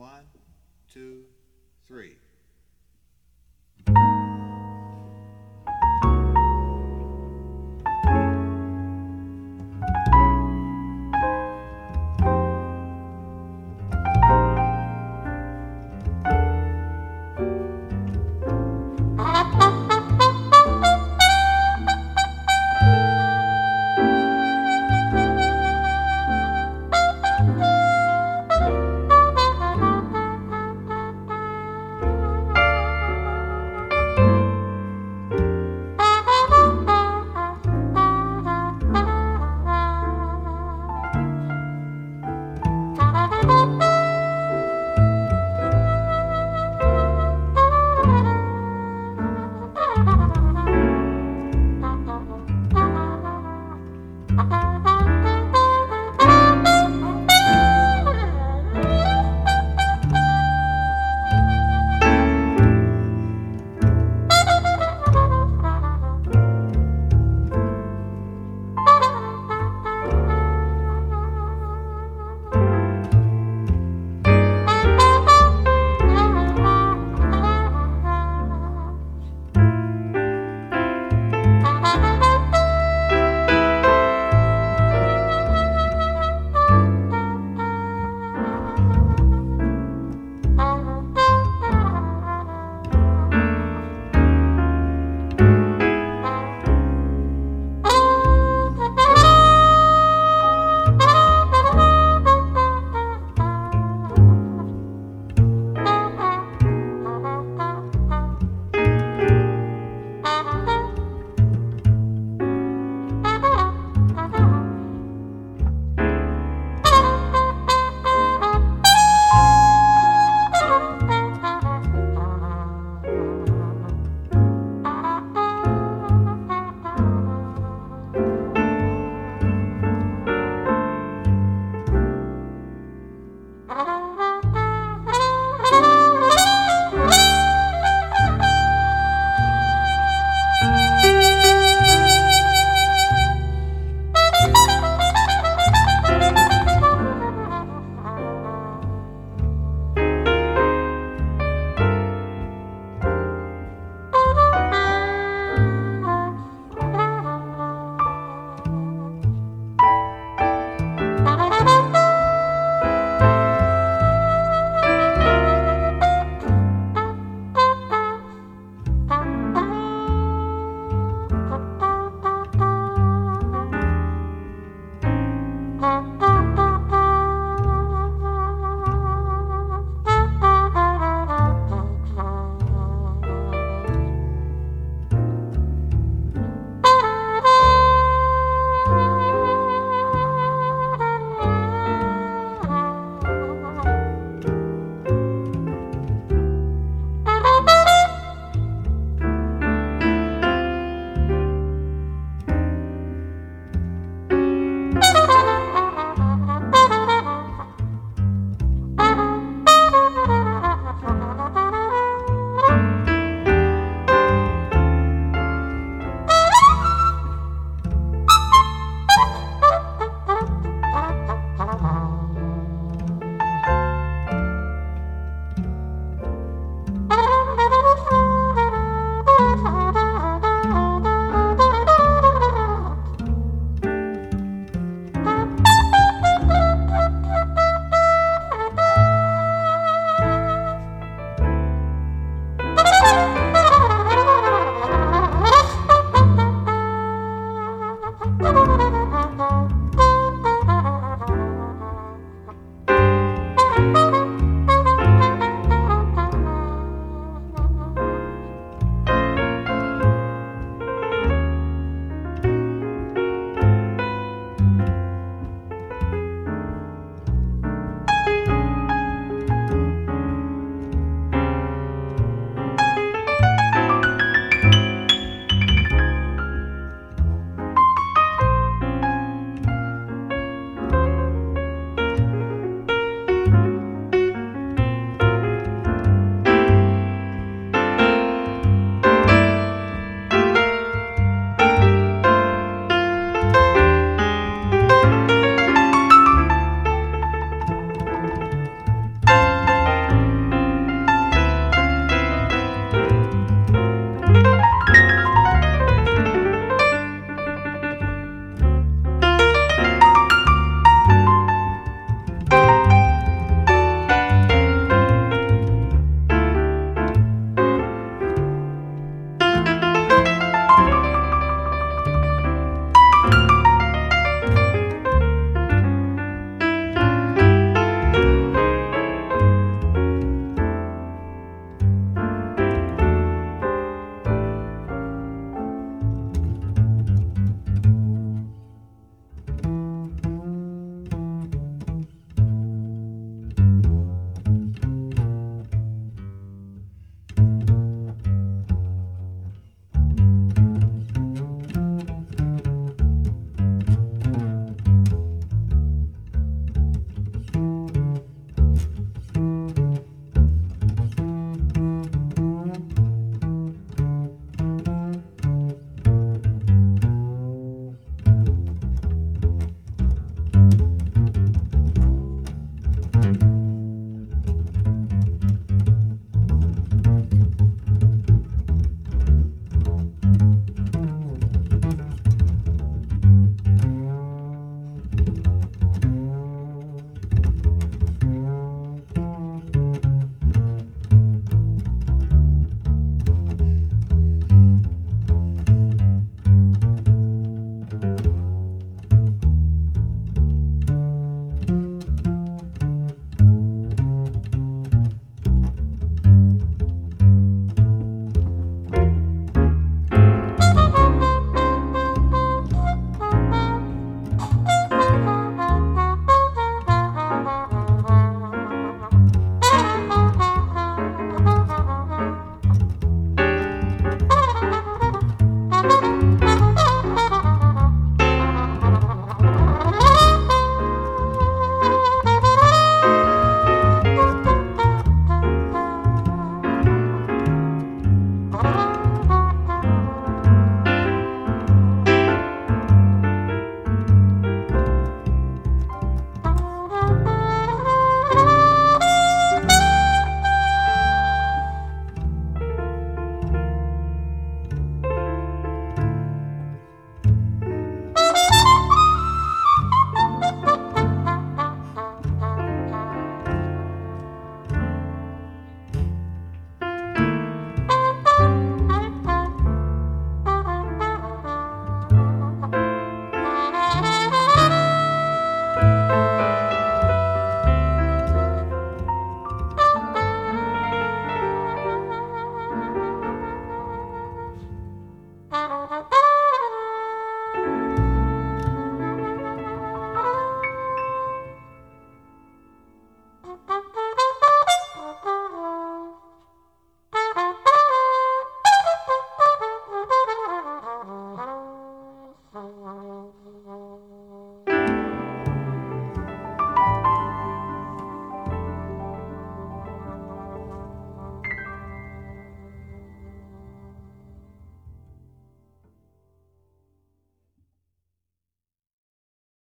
One, two, three.